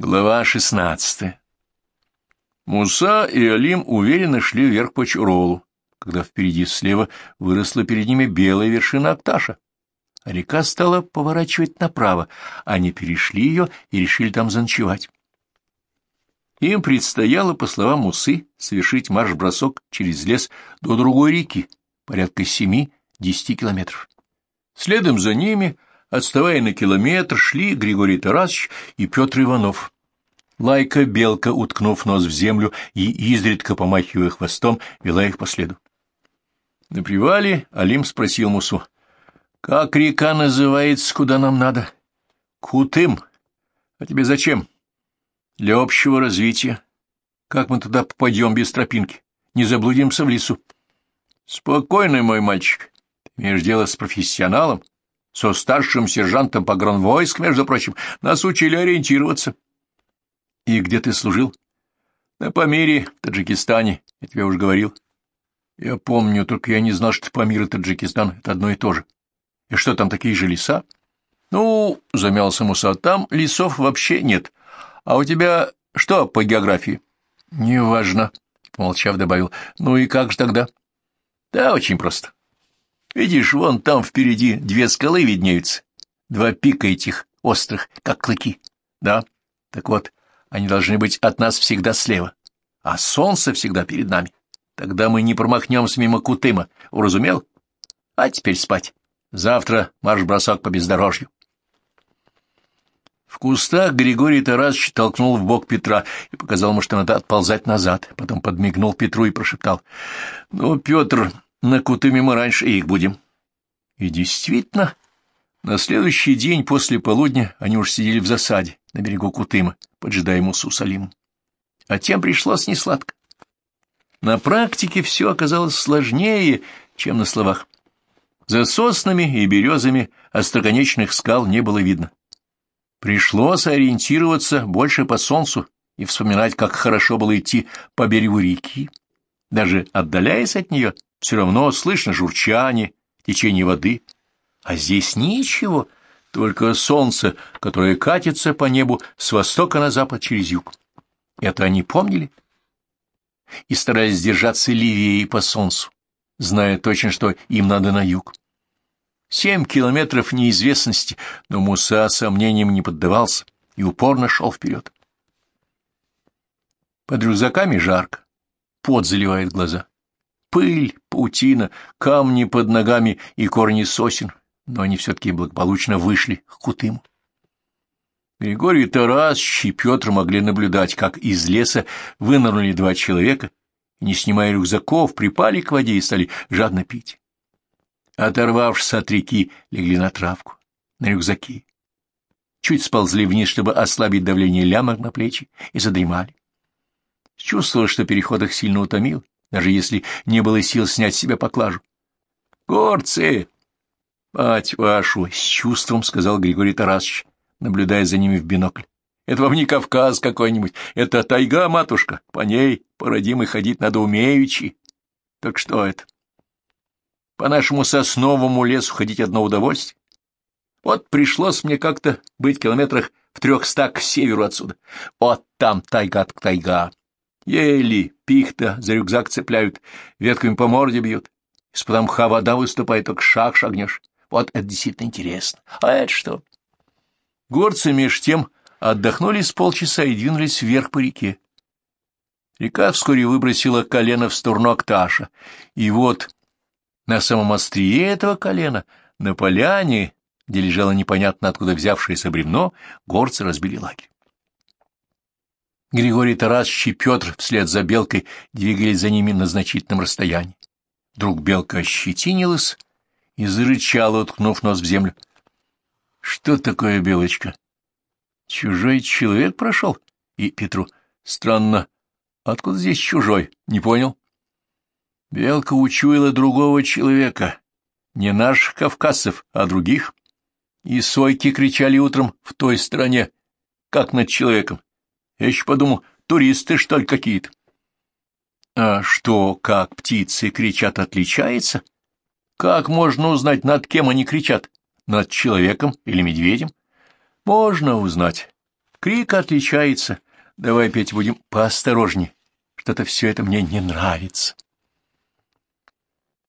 Глава шестнадцатая Муса и Алим уверенно шли вверх по Чуролу, когда впереди слева выросла перед ними белая вершина Акташа. А река стала поворачивать направо, они перешли ее и решили там заночевать. Им предстояло, по словам Мусы, совершить марш-бросок через лес до другой реки, порядка семи-десяти километров. Следом за ними Отставая на километр, шли Григорий Тарасович и Петр Иванов. Лайка-белка, уткнув нос в землю и изредка помахивая хвостом, вела их по следу. На привале Алим спросил Мусу. — Как река называется, куда нам надо? — Кутым. — А тебе зачем? — Для общего развития. Как мы туда попадем без тропинки? Не заблудимся в лесу? — Спокойный мой мальчик. Ты имеешь дело с профессионалом? — со старшим сержантом погранвойск, между прочим, нас учили ориентироваться. — И где ты служил? — На Памире, в Таджикистане, я тебе уже говорил. — Я помню, только я не знал, что Памир и Таджикистан — это одно и то же. И что, там такие же леса? — Ну, — замялся Муса, — там лесов вообще нет. А у тебя что по географии? — Неважно, — помолчав, добавил. — Ну и как же тогда? — Да, очень просто. Видишь, вон там впереди две скалы виднеются, два пика этих острых, как клыки. Да, так вот, они должны быть от нас всегда слева, а солнце всегда перед нами. Тогда мы не промахнемся мимо Кутыма, уразумел? А теперь спать. Завтра марш-бросок по бездорожью. В кустах Григорий Тарасович толкнул в бок Петра и показал ему, что надо отползать назад. Потом подмигнул Петру и прошептал. — Ну, Петр, на Кутыме мы раньше их будем. И действительно, на следующий день после полудня они уж сидели в засаде на берегу Кутыма, поджидая Мусу Салиму. А тем пришлось несладко. На практике все оказалось сложнее, чем на словах. За соснами и березами остроконечных скал не было видно. Пришлось ориентироваться больше по солнцу и вспоминать, как хорошо было идти по берегу реки. Даже отдаляясь от нее, все равно слышно журчание, течение воды, а здесь ничего, только солнце, которое катится по небу с востока на запад через юг. Это они помнили и старались держаться левее по солнцу, зная точно, что им надо на юг. Семь километров неизвестности, но Муса сомнениям не поддавался и упорно шел вперед. Под рюкзаками жарко, пот заливает глаза пыль, паутина, камни под ногами и корни сосен, но они все-таки благополучно вышли к Кутыму. Григорий Тарасович и Петр могли наблюдать, как из леса вынырнули два человека, не снимая рюкзаков, припали к воде и стали жадно пить. Оторвавшись от реки, легли на травку, на рюкзаки. Чуть сползли вниз, чтобы ослабить давление лямок на плечи, и задремали. Чувствовал, что переход их сильно утомил, даже если не было сил снять с себя поклажу. — Горцы! — Мать вашу! — с чувством сказал Григорий Тарасович, наблюдая за ними в бинокль. — Это вам не Кавказ какой-нибудь, это тайга, матушка, по ней по родимой ходить надо умеючи. Так что это? По нашему сосновому лесу ходить одно удовольствие. Вот пришлось мне как-то быть километрах в трехстах к северу отсюда. Вот там тайга-тайга. Ели, пихта, за рюкзак цепляют, ветками по морде бьют. Из-под мха вода выступает, только шаг шагнешь. Вот это действительно интересно. А это что? Горцы меж тем отдохнули с полчаса и двинулись вверх по реке. Река вскоре выбросила колено в сторону Акташа, и вот на самом острие этого колена, на поляне, где лежало непонятно откуда взявшееся бревно, горцы разбили лагерь. Григорий Тарасович и Петр вслед за Белкой двигались за ними на значительном расстоянии. Вдруг Белка ощетинилась и зарычала, уткнув нос в землю. — Что такое, Белочка? — Чужой человек прошел? И Петру. — Странно. Откуда здесь чужой? Не понял? Белка учуяла другого человека. Не наших кавказцев, а других. И сойки кричали утром в той стороне, как над человеком. Я еще подумал, туристы, что ли, какие-то. А что, как птицы кричат, отличается? Как можно узнать, над кем они кричат? Над человеком или медведем? Можно узнать. Крик отличается. Давай, Петя, будем поосторожнее. Что-то все это мне не нравится.